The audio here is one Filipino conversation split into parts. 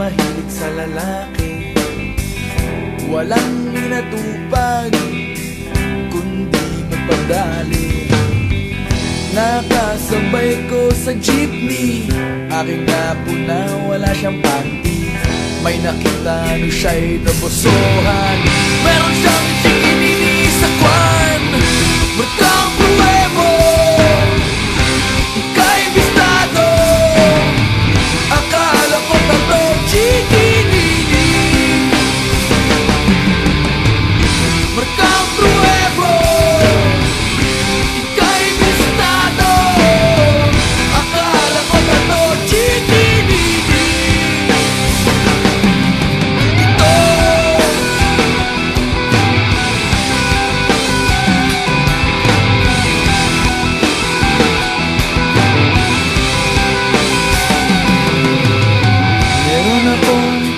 mahilig sa lalaki. Walang inatupag Kundi magpadali Nakasabay ko sa jeepney. Aking napo na wala siyang panty. May nakita no siya'y nabosohan. Meron siyang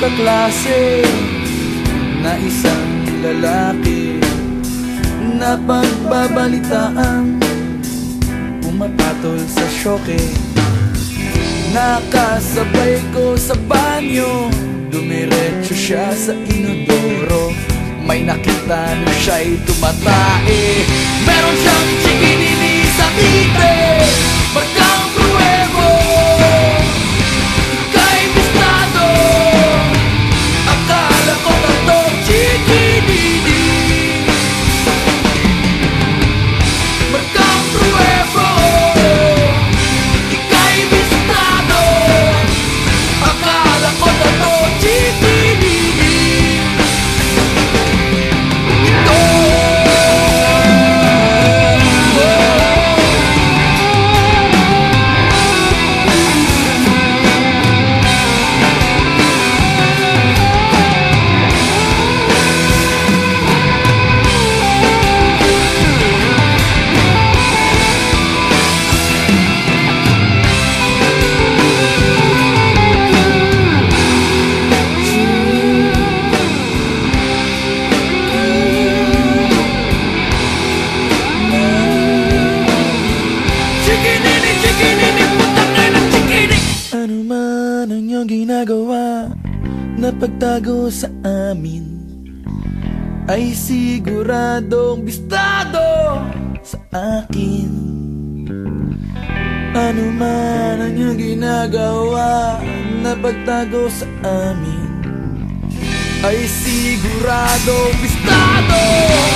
kaklase na isang lalaki. Na pagbabalitaan pumapatol sa syoke. Nakasabay ko sa banyo Dumiretso siya sa inodoro. May nakita na siya'y tumatae pagtago sa amin Ay siguradong bistado sa akin. Ano man ang iyong ginagawa Na pagtago sa amin Ay siguradong bistado